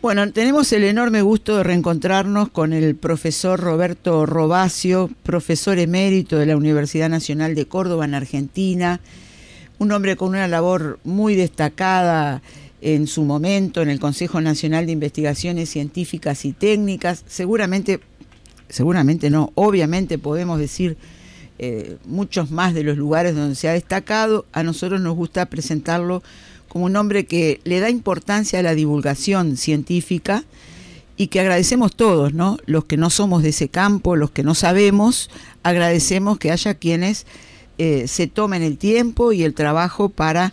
Bueno, tenemos el enorme gusto de reencontrarnos con el profesor Roberto Robacio, profesor emérito de la Universidad Nacional de Córdoba en Argentina, un hombre con una labor muy destacada en su momento en el Consejo Nacional de Investigaciones Científicas y Técnicas, seguramente, seguramente no, obviamente podemos decir eh, muchos más de los lugares donde se ha destacado, a nosotros nos gusta presentarlo como un hombre que le da importancia a la divulgación científica y que agradecemos todos, ¿no? Los que no somos de ese campo, los que no sabemos, agradecemos que haya quienes eh, se tomen el tiempo y el trabajo para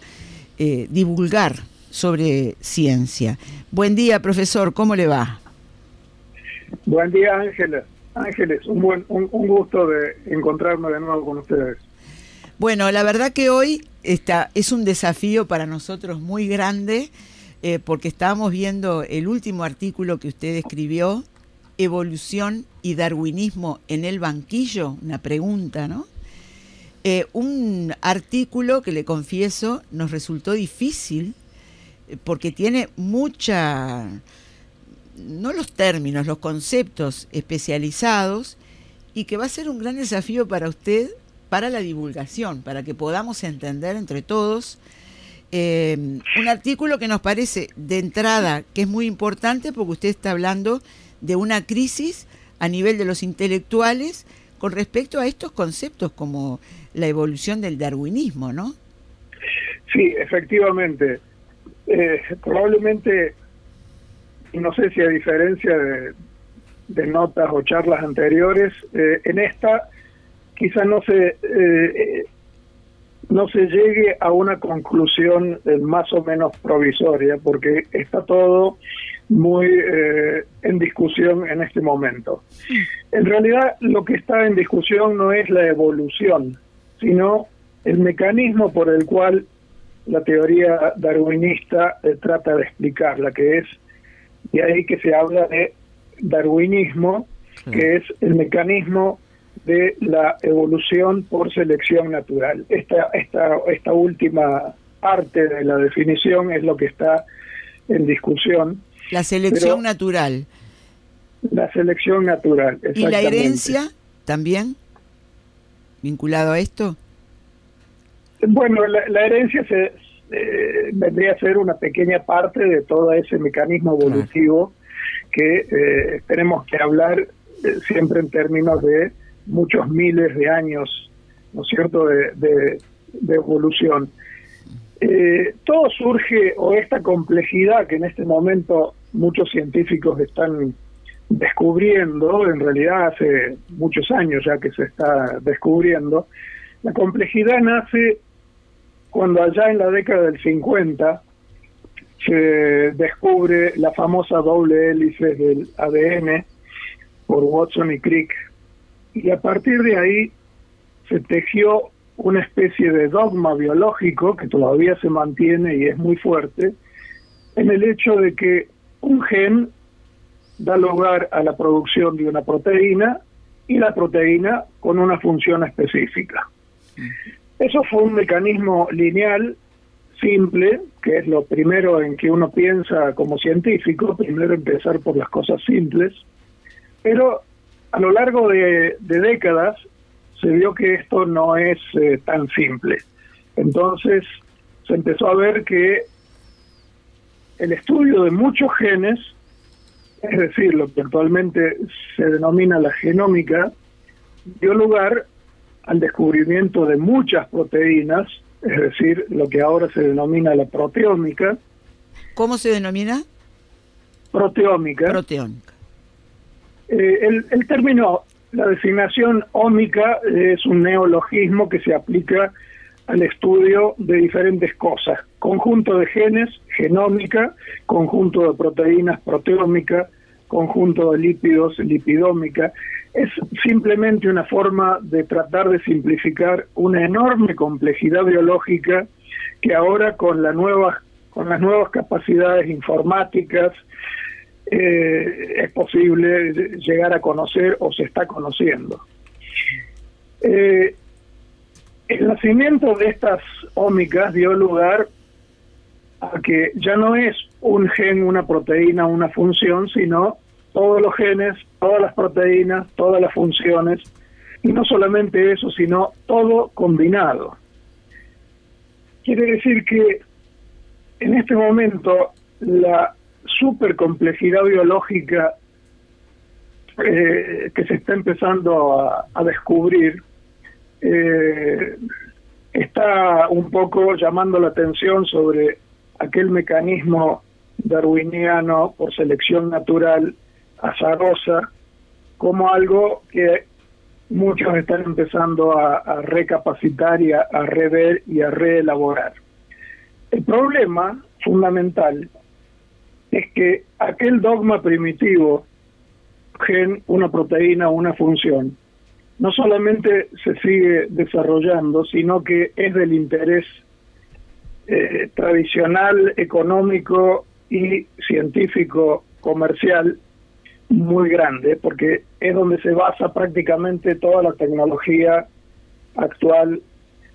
eh, divulgar sobre ciencia. Buen día, profesor, ¿cómo le va? Buen día, Ángeles. Ángeles, un, buen, un gusto de encontrarme de nuevo con ustedes. Bueno, la verdad que hoy está, es un desafío para nosotros muy grande eh, porque estábamos viendo el último artículo que usted escribió, Evolución y Darwinismo en el banquillo, una pregunta, ¿no? Eh, un artículo que le confieso nos resultó difícil eh, porque tiene mucha, no los términos, los conceptos especializados y que va a ser un gran desafío para usted para la divulgación, para que podamos entender entre todos eh, un artículo que nos parece de entrada que es muy importante porque usted está hablando de una crisis a nivel de los intelectuales con respecto a estos conceptos como la evolución del darwinismo, ¿no? Sí, efectivamente. Eh, probablemente, no sé si a diferencia de, notas o charlas anteriores, eh, en esta quizá no se eh, no se llegue a una conclusión eh, más o menos provisoria porque está todo muy eh, en discusión en este momento. En realidad lo que está en discusión no es la evolución, sino el mecanismo por el cual la teoría darwinista trata de explicarla, que es de ahí que se habla de darwinismo, que es el mecanismo de la evolución por selección natural. Esta, esta, esta última parte de la definición es lo que está en discusión. La selección natural. La selección natural. ¿Y la herencia también vinculado a esto? Bueno, la, herencia se, eh, vendría a ser una pequeña parte de todo ese mecanismo evolutivo que eh, tenemos que hablar eh, siempre en términos de muchos miles de años, ¿no es cierto?, de, evolución. Eh, todo surge, o esta complejidad que en este momento muchos científicos están descubriendo, en realidad hace muchos años ya que se está descubriendo, la complejidad nace cuando allá en la década del 50 se descubre la famosa doble hélice del ADN por Watson y Crick y a partir de ahí se tejió una especie de dogma biológico que todavía se mantiene y es muy fuerte, en el hecho de que un gen da lugar a la producción de una proteína y la proteína con una función específica. Eso fue un mecanismo lineal, simple, que es lo primero en que uno piensa como científico, primero empezar por las cosas simples, pero a lo largo de, décadas se vio que esto no es eh, tan simple. Entonces se empezó a ver que el estudio de muchos genes, es decir, lo que actualmente se denomina la genómica, dio lugar al descubrimiento de muchas proteínas, es decir, lo que ahora se denomina la proteómica. ¿Cómo se denomina? Proteómica. Proteómica. Eh, el, el, término, la designación ómica es un neologismo que se aplica al estudio de diferentes cosas. Conjunto de genes, genómica, conjunto de proteínas, proteómica, conjunto de lípidos, lipidómica. Es simplemente una forma de tratar de simplificar una enorme complejidad biológica que ahora con, la nueva, con las nuevas capacidades informáticas, eh, es posible llegar a conocer o se está conociendo. Eh, el nacimiento de estas ómicas dio lugar a que ya no es un gen, una proteína, una función, sino todos los genes, todas las proteínas, todas las funciones, y no solamente eso, sino todo combinado. Quiere decir que en este momento la supercomplejidad biológica eh, que se está empezando a, descubrir eh, está un poco llamando la atención sobre aquel mecanismo darwiniano por selección natural azarosa como algo que muchos están empezando a, recapacitar y a, a, rever y a reelaborar. El problema fundamental es que aquel dogma primitivo, gen, una proteína, una función, no solamente se sigue desarrollando, sino que es del interés eh, tradicional, económico y científico comercial muy grande, porque es donde se basa prácticamente toda la tecnología actual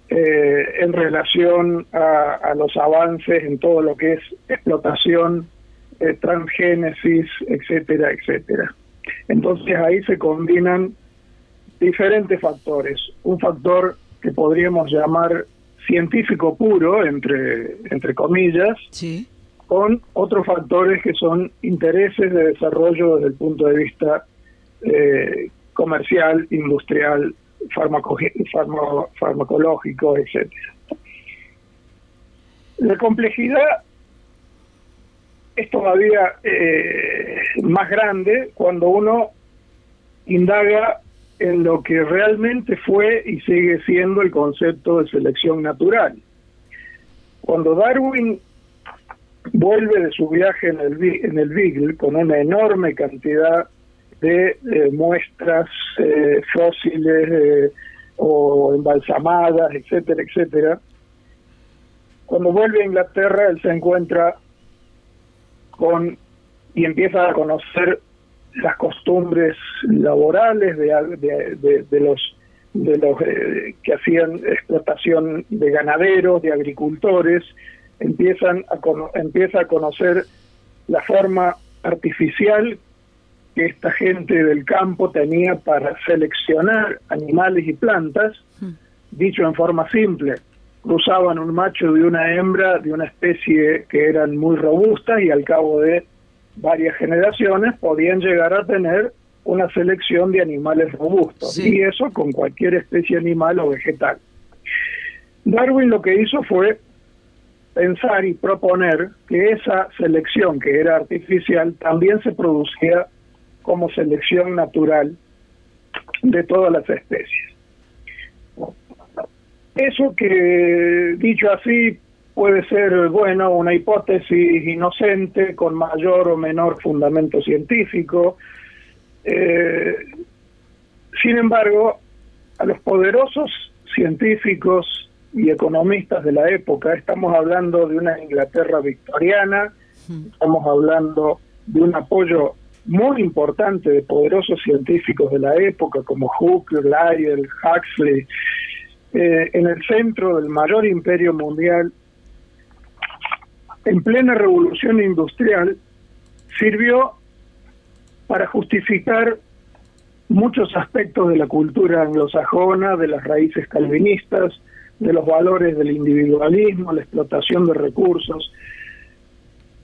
eh, en relación a, los avances en todo lo que es explotación, eh, transgénesis, etcétera, etcétera. Entonces ahí se combinan diferentes factores. Un factor que podríamos llamar científico puro, entre, entre comillas, sí con otros factores que son intereses de desarrollo desde el punto de vista eh, comercial, industrial, farmacológico, etcétera. La complejidad es todavía eh, más grande cuando uno indaga en lo que realmente fue y sigue siendo el concepto de selección natural. Cuando Darwin vuelve de su viaje en el, en el Beagle con una enorme cantidad de eh, muestras eh, fósiles eh, o embalsamadas, etcétera, etcétera. Cuando vuelve a Inglaterra, él se encuentra con y empieza a conocer las costumbres laborales de, de, de los de los que hacían explotación de ganaderos, de agricultores, empiezan a empieza a conocer la forma artificial que esta gente del campo tenía para seleccionar animales y plantas, hmm. dicho en forma simple, cruzaban un macho y una hembra de una especie que eran muy robustas y al cabo de varias generaciones podían llegar a tener una selección de animales robustos, y eso con cualquier especie animal o vegetal. Darwin lo que hizo fue pensar y proponer que esa selección que era artificial también se producía como selección natural de todas las especies. Eso que dicho así puede ser, bueno, una hipótesis inocente con mayor o menor fundamento científico. Eh, sin embargo, a los poderosos científicos y economistas de la época. Estamos hablando de una Inglaterra victoriana, estamos hablando de un apoyo muy importante de poderosos científicos de la época como Hooker, Lyell, Huxley, eh, en el centro del mayor imperio mundial, en plena revolución industrial, sirvió para justificar muchos aspectos de la cultura anglosajona, de las raíces calvinistas, de los valores del individualismo, la explotación de recursos,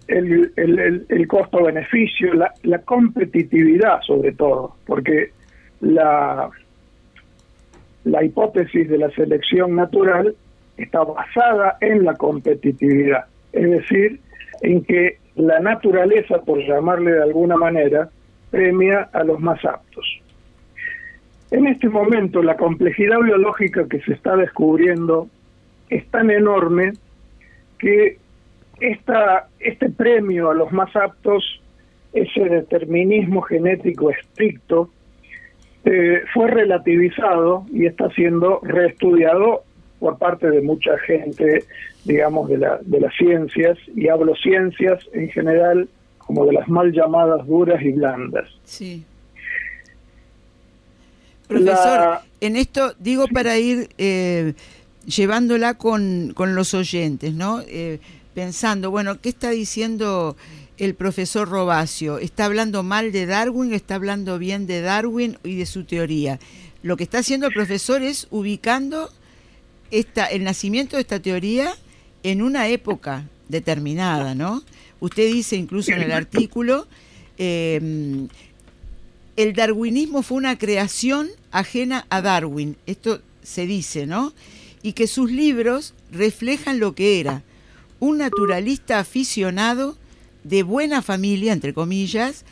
el, el, costo-beneficio, la, la, competitividad sobre todo, porque la, la hipótesis de la selección natural está basada en la competitividad, es decir, en que la naturaleza, por llamarle de alguna manera, premia a los más aptos. En este momento la complejidad biológica que se está descubriendo es tan enorme que esta, este premio a los más aptos, ese determinismo genético estricto, eh, fue relativizado y está siendo reestudiado por parte de mucha gente, digamos, de, la, de las ciencias, y hablo ciencias en general como de las mal llamadas duras y blandas. Sí. Profesor, en esto digo para ir eh, llevándola con, con, los oyentes, ¿no? Eh, pensando, bueno, ¿qué está diciendo el profesor Robacio? ¿Está hablando mal de Darwin? ¿Está hablando bien de Darwin y de su teoría? Lo que está haciendo el profesor es ubicando el nacimiento de esta teoría en una época determinada, ¿no? Usted dice incluso en el artículo, eh, el darwinismo fue una creación ajena a Darwin, esto se dice, ¿no? Y que sus libros reflejan lo que era un naturalista aficionado de buena familia, entre comillas,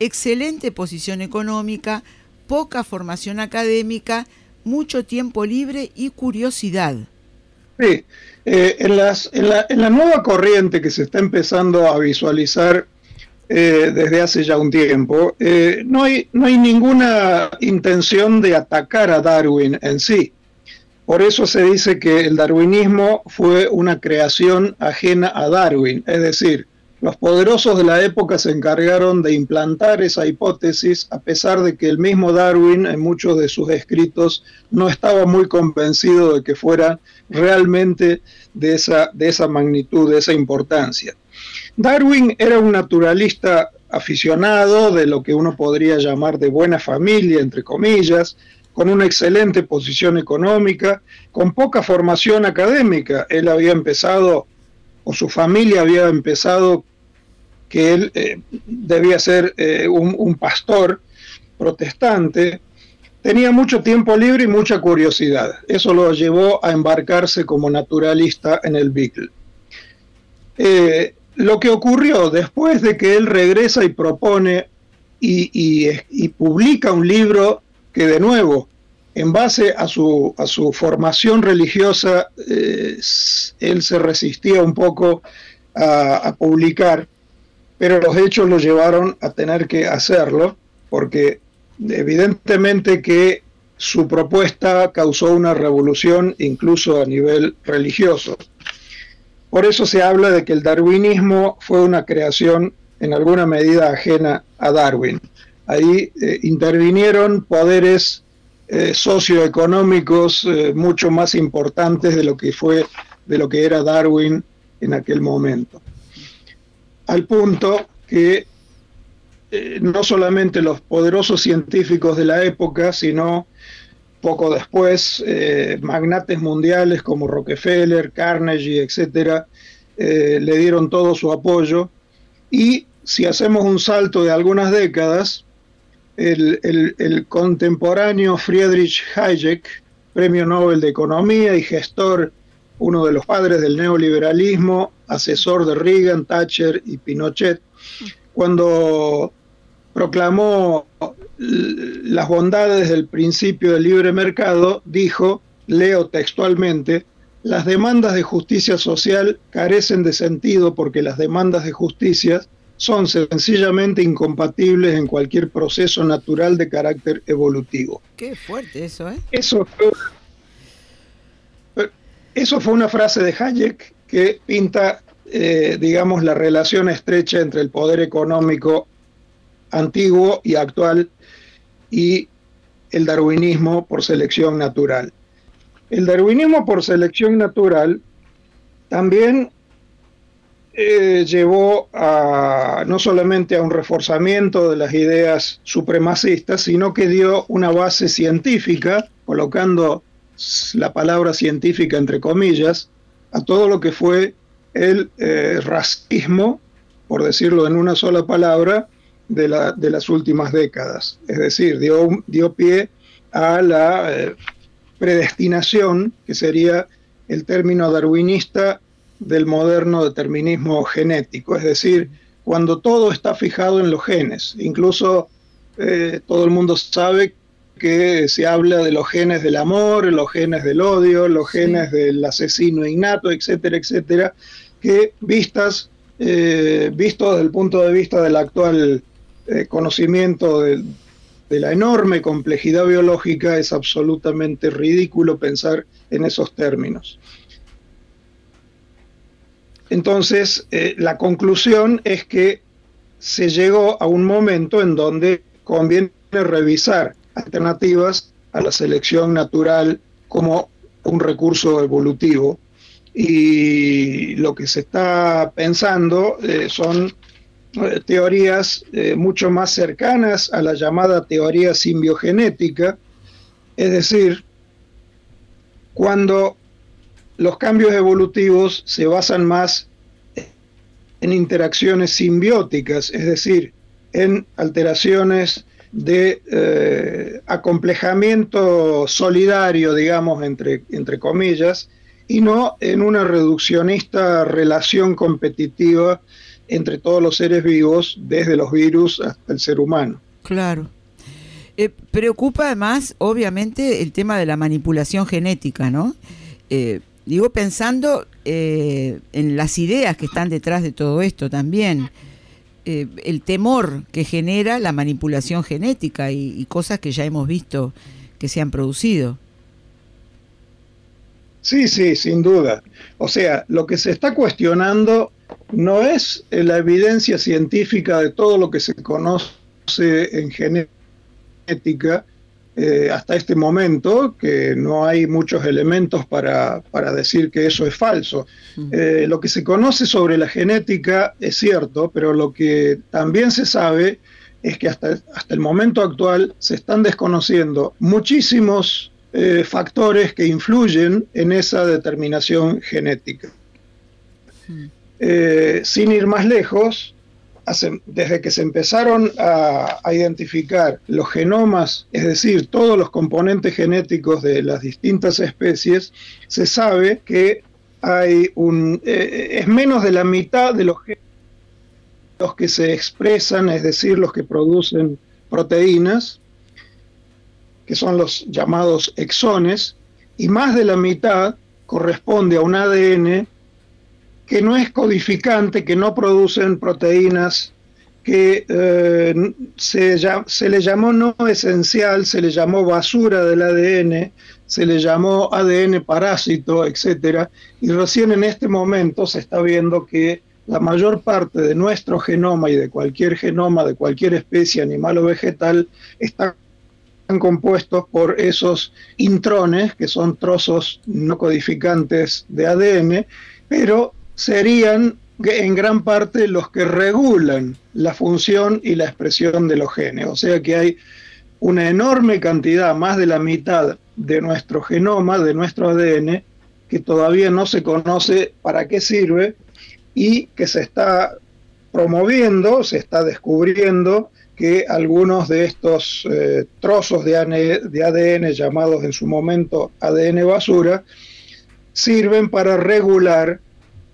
excelente posición económica, poca formación académica, mucho tiempo libre y curiosidad. Sí, eh, en, la, nueva corriente que se está empezando a visualizar eh, desde hace ya un tiempo, eh, no hay ninguna intención de atacar a Darwin en sí. Por eso se dice que el darwinismo fue una creación ajena a Darwin, es decir, los poderosos de la época se encargaron de implantar esa hipótesis, a pesar de que el mismo Darwin en muchos de sus escritos no estaba muy convencido de que fuera realmente de esa, de esa magnitud, de esa importancia. Darwin era un naturalista aficionado de lo que uno podría llamar de buena familia, entre comillas, con una excelente posición económica, con poca formación académica. Él había empezado o su familia había empezado que él eh, debía ser eh, un, pastor protestante, tenía mucho tiempo libre y mucha curiosidad. Eso lo llevó a embarcarse como naturalista en el Beagle. Eh, lo que ocurrió después de que él regresa y propone y, publica un libro que de nuevo, en base a su, a su formación religiosa, él se resistía un poco a, publicar, pero los hechos lo llevaron a tener que hacerlo, porque evidentemente que su propuesta causó una revolución incluso a nivel religioso. Por eso se habla de que el darwinismo fue una creación en alguna medida ajena a Darwin. Ahí eh, intervinieron poderes eh, socioeconómicos eh, mucho más importantes de lo que fue de lo que era Darwin en aquel momento. Al punto que eh, no solamente los poderosos científicos de la época, sino poco después, magnates mundiales como Rockefeller, Carnegie, etcétera, le dieron todo su apoyo. Y si hacemos un salto de algunas décadas, el, contemporáneo Friedrich Hayek, premio Nobel de Economía y gestor uno de los padres del neoliberalismo, asesor de Reagan, Thatcher y Pinochet, cuando proclamó las bondades del principio del libre mercado, dijo, leo textualmente, las demandas de justicia social carecen de sentido porque las demandas de justicia son sencillamente incompatibles en cualquier proceso natural de carácter evolutivo. Qué fuerte eso, ¿eh? Eso eso fue una frase de Hayek que pinta, eh, digamos, la relación estrecha entre el poder económico antiguo y actual y el darwinismo por selección natural. El darwinismo por selección natural también eh, llevó a, no solamente a un reforzamiento de las ideas supremacistas, sino que dio una base científica, colocando la palabra científica entre comillas, a todo lo que fue el eh, racismo, por decirlo en una sola palabra, de, la, de las últimas décadas. Es decir, dio, dio pie a la eh, predestinación, que sería el término darwinista del moderno determinismo genético, es decir, cuando todo está fijado en los genes. Incluso eh, todo el mundo sabe que se habla de los genes del amor, los genes del odio, los genes del asesino innato, etcétera, etcétera, que vistas, eh, vistos desde el punto de vista del actual eh, conocimiento de, de, la enorme complejidad biológica, es absolutamente ridículo pensar en esos términos. Entonces, eh, la conclusión es que se llegó a un momento en donde conviene revisar alternativas a la selección natural como un recurso evolutivo. Y lo que se está pensando eh, son eh, teorías mucho más cercanas a la llamada teoría simbiogenética, es decir, cuando los cambios evolutivos se basan más en interacciones simbióticas, es decir, en alteraciones de acomplejamiento solidario, digamos, entre, entre comillas, y no en una reduccionista relación competitiva entre todos los seres vivos, desde los virus hasta el ser humano. Claro. Eh, preocupa además, obviamente, el tema de la manipulación genética, ¿no? Eh, digo, pensando eh, en las ideas que están detrás de todo esto también, el temor que genera la manipulación genética y cosas que ya hemos visto que se han producido. Sí, sí, sin duda. O sea, lo que se está cuestionando no es la evidencia científica de todo lo que se conoce en genética eh, hasta este momento, que no hay muchos elementos para, decir que eso es falso. Eh, lo que se conoce sobre la genética es cierto, pero lo que también se sabe es que hasta, hasta el momento actual se están desconociendo muchísimos eh, factores que influyen en esa determinación genética. Sin ir más lejos, desde que se empezaron a, identificar los genomas, es decir, todos los componentes genéticos de las distintas especies, se sabe que hay un, eh, es menos de la mitad de los los que se expresan, es decir, los que producen proteínas, que son los llamados exones, y más de la mitad corresponde a un ADN que no es codificante, que no producen proteínas, que eh, se, se, le llamó no esencial, se le llamó basura del ADN, se le llamó ADN parásito, etc. Y recién en este momento se está viendo que la mayor parte de nuestro genoma y de cualquier genoma de cualquier especie animal o vegetal está compuestos por esos intrones, que son trozos no codificantes de ADN, pero serían en gran parte los que regulan la función y la expresión de los genes. O sea que hay una enorme cantidad, más de la mitad de nuestro genoma, de nuestro ADN, que todavía no se conoce para qué sirve y que se está promoviendo, se está descubriendo que algunos de estos eh, trozos de ADN, llamados en su momento ADN basura, sirven para regular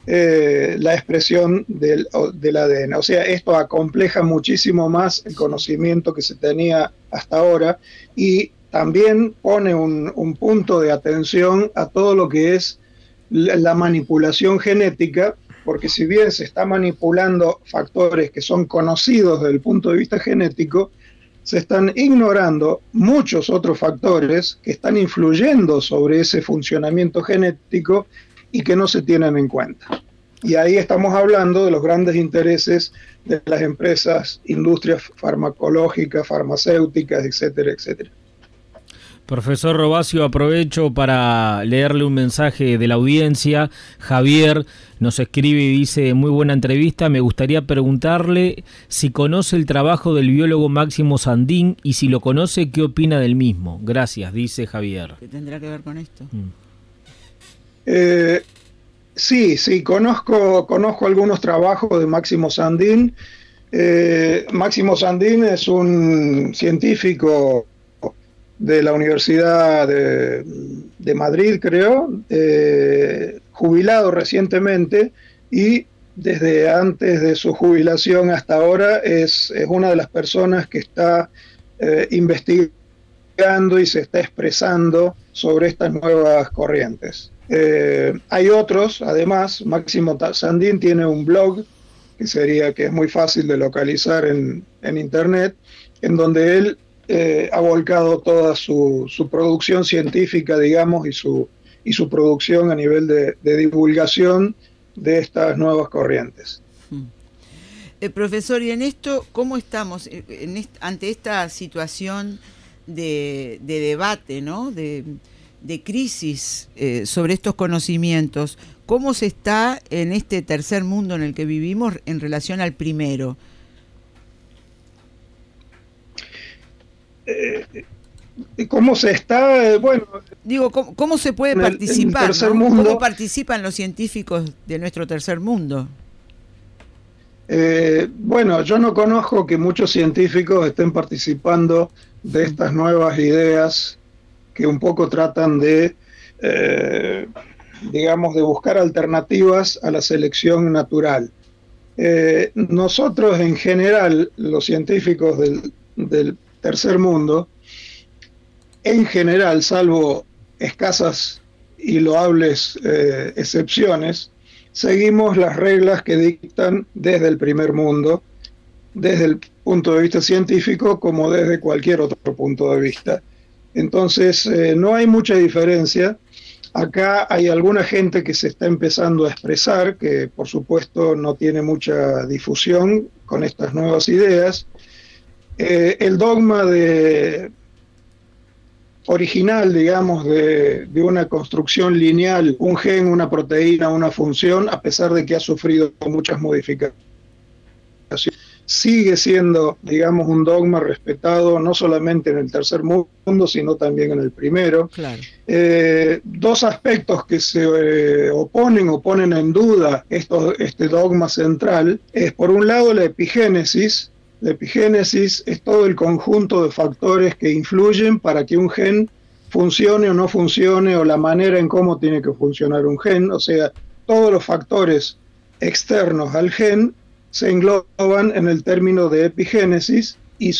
eh, la expresión del, ADN. O sea, esto acompleja muchísimo más el conocimiento que se tenía hasta ahora y también pone un, punto de atención a todo lo que es la manipulación genética porque si bien se está manipulando factores que son conocidos desde el punto de vista genético, se están ignorando muchos otros factores que están influyendo sobre ese funcionamiento genético y que no se tienen en cuenta. Y ahí estamos hablando de los grandes intereses de las empresas, industrias farmacológicas, farmacéuticas, etcétera, etcétera. Profesor Robacio, aprovecho para leerle un mensaje de la audiencia. Javier nos escribe y dice, muy buena entrevista, me gustaría preguntarle si conoce el trabajo del biólogo Máximo Sandín y si lo conoce, ¿qué opina del mismo? Gracias, dice Javier. ¿Qué tendrá que ver con esto? Mm. Eh, sí, sí, conozco, conozco algunos trabajos de Máximo Sandín. Eh, Máximo Sandín es un científico de la Universidad de, Madrid, creo, eh, jubilado recientemente y desde antes de su jubilación hasta ahora es, una de las personas que está investigando y se está expresando sobre estas nuevas corrientes. Eh, hay otros, además, Máximo Sandín tiene un blog que sería que es muy fácil de localizar en, en internet, en donde él eh, ha volcado toda su, producción científica, digamos, y su, y su producción a nivel de, divulgación de estas nuevas corrientes. Hmm. Eh, profesor, y en esto, ¿cómo estamos ante esta situación de, debate, ¿no? de, crisis sobre estos conocimientos? ¿cómo se está en este tercer mundo en el que vivimos en relación al primero? Eh, ¿Cómo se está? Bueno, digo, ¿cómo, se puede participar? ¿Cómo participan los científicos de nuestro tercer mundo? Eh, bueno, yo no conozco que muchos científicos estén participando de estas nuevas ideas que un poco tratan de, eh, digamos, de buscar alternativas a la selección natural. Eh, nosotros en general, los científicos del, tercer mundo, en general, salvo escasas y loables excepciones, seguimos las reglas que dictan desde el primer mundo, desde el punto de vista científico como desde cualquier otro punto de vista. Entonces, eh, no hay mucha diferencia. Acá hay alguna gente que se está empezando a expresar, que por supuesto no tiene mucha difusión con estas nuevas ideas. Eh, el dogma de original, digamos, de, una construcción lineal, un gen, una proteína, una función, a pesar de que ha sufrido muchas modificaciones. Sigue siendo, digamos, un dogma respetado no solamente en el tercer mundo, sino también en el primero. Eh, dos aspectos que se eh, oponen o ponen en duda esto, este dogma central es, por un lado, la epigénesis, la epigénesis es todo el conjunto de factores que influyen para que un gen funcione o no funcione o la manera en cómo tiene que funcionar un gen. O sea, todos los factores externos al gen se engloban en el término de epigénesis y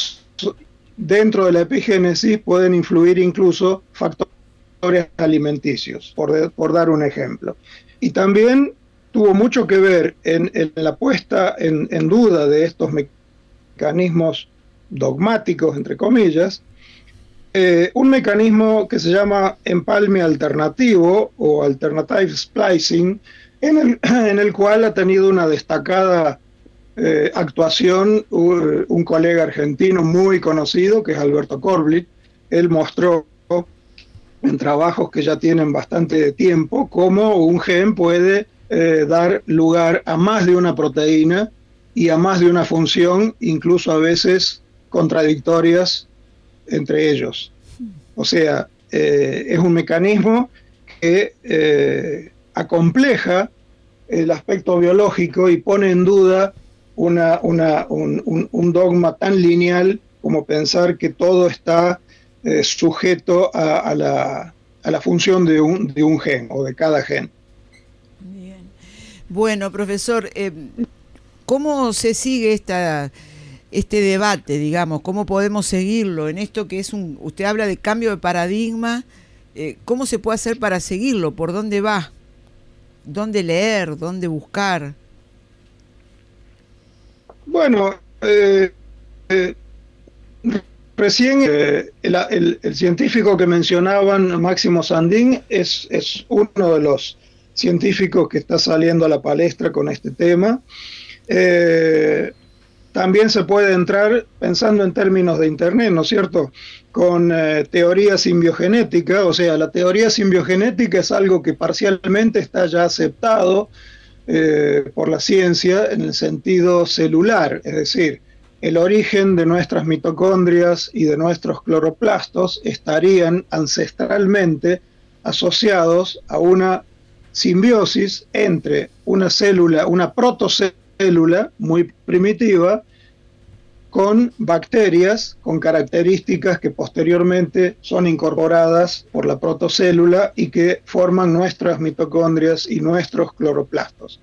dentro de la epigénesis pueden influir incluso factores alimenticios, por, dar un ejemplo. Y también tuvo mucho que ver en, la puesta en, en duda de estos mecanismos dogmáticos, entre comillas, eh, un mecanismo que se llama empalme alternativo o alternative splicing, en el, en el cual ha tenido una destacada eh, actuación un colega argentino muy conocido, que es Alberto Corblit. Él mostró en trabajos que ya tienen bastante tiempo cómo un gen puede eh, dar lugar a más de una proteína y a más de una función, incluso a veces contradictorias entre ellos. O sea, eh, es un mecanismo que acompleja el aspecto biológico y pone en duda una, un, dogma tan lineal como pensar que todo está eh, sujeto a, la, a, la, función de un, de un gen o de cada gen. Bien. Bueno, profesor, ¿Cómo se sigue esta, este debate, digamos? ¿Cómo podemos seguirlo en esto que es un... Usted habla de cambio de paradigma, eh, ¿cómo se puede hacer para seguirlo? ¿Por dónde va? ¿Dónde leer? ¿Dónde buscar? Bueno, eh, eh, recién el, científico que mencionaban, Máximo Sandín, es, es uno de los científicos que está saliendo a la palestra con este tema. Eh, también se puede entrar pensando en términos de Internet, ¿no es cierto? Con eh, teoría simbiogenética, o sea, la teoría simbiogenética es algo que parcialmente está ya aceptado eh, por la ciencia en el sentido celular, es decir, el origen de nuestras mitocondrias y de nuestros cloroplastos estarían ancestralmente asociados a una simbiosis entre una célula, una protocélula, célula muy primitiva con bacterias con características que posteriormente son incorporadas por la protocélula y que forman nuestras mitocondrias y nuestros cloroplastos.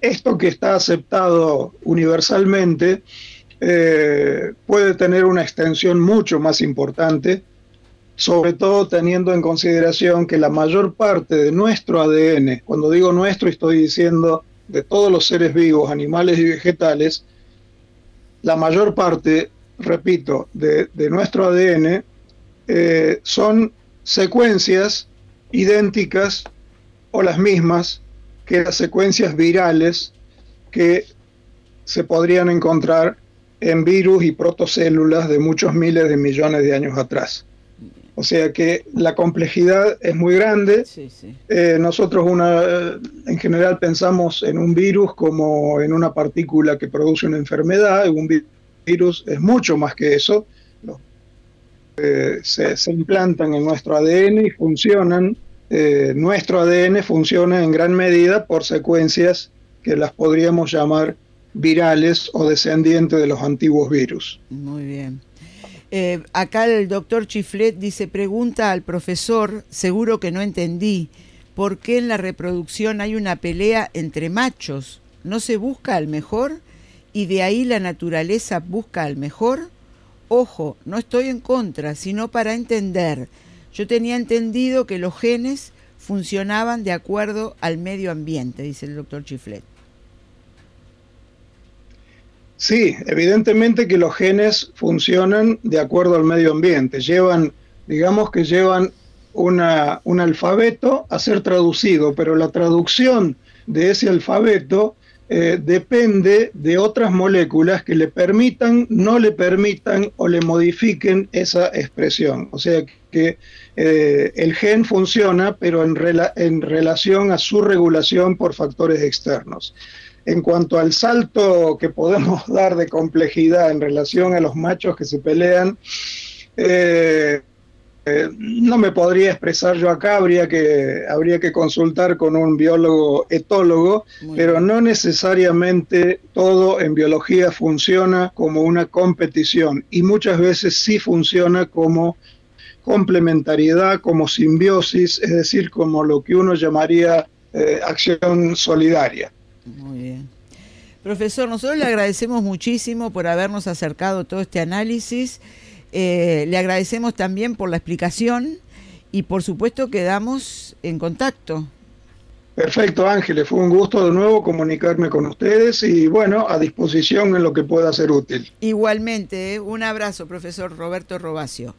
Esto que está aceptado universalmente eh, puede tener una extensión mucho más importante, sobre todo teniendo en consideración que la mayor parte de nuestro ADN, cuando digo nuestro estoy diciendo de todos los seres vivos, animales y vegetales, la mayor parte, repito, de, nuestro ADN eh, son secuencias idénticas o las mismas que las secuencias virales que se podrían encontrar en virus y protocélulas de muchos miles de millones de años atrás. O sea que la complejidad es muy grande. Eh, nosotros una, en general pensamos en un virus como en una partícula que produce una enfermedad. Un virus es mucho más que eso. Eh, se, implantan en nuestro ADN y funcionan. Eh, nuestro ADN funciona en gran medida por secuencias que las podríamos llamar virales o descendientes de los antiguos virus. Muy bien. Eh, acá el doctor Chiflet dice, pregunta al profesor, seguro que no entendí, ¿por qué en la reproducción hay una pelea entre machos? ¿No se busca al mejor? ¿Y de ahí la naturaleza busca al mejor? Ojo, no estoy en contra, sino para entender. Yo tenía entendido que los genes funcionaban de acuerdo al medio ambiente, dice el doctor Chiflet. Sí, evidentemente que los genes funcionan de acuerdo al medio ambiente. Llevan, digamos que llevan una, un alfabeto a ser traducido, pero la traducción de ese alfabeto eh, depende de otras moléculas que le permitan, no le permitan o le modifiquen esa expresión. O sea que eh, el gen funciona, pero en, en relación a su regulación por factores externos. En cuanto al salto que podemos dar de complejidad en relación a los machos que se pelean, eh, eh, no me podría expresar yo acá, habría que, habría que consultar con un biólogo etólogo, pero no necesariamente todo en biología funciona como una competición y muchas veces sí funciona como complementariedad, como simbiosis, es decir, como lo que uno llamaría eh, acción solidaria. Muy bien. Profesor, nosotros le agradecemos muchísimo por habernos acercado todo este análisis. Eh, le agradecemos también por la explicación y por supuesto quedamos en contacto. Perfecto, Ángeles. Fue un gusto de nuevo comunicarme con ustedes y bueno, a disposición en lo que pueda ser útil. Igualmente, ¿eh? un abrazo, profesor Roberto Robacio.